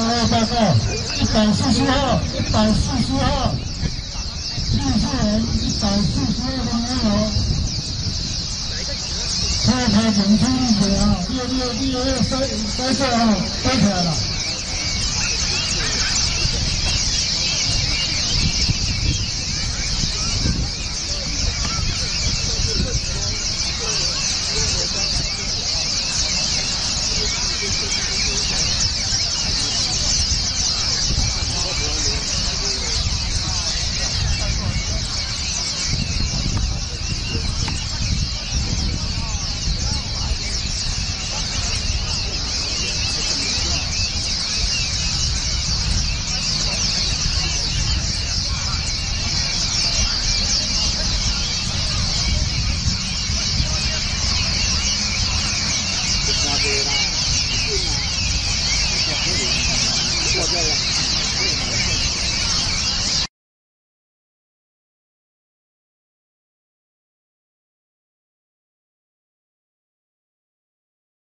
十报告，一百四十号，一百四十号，记住人一百四十二号一楼，开开门，注意点啊！六六六六三，三十二飞起来了。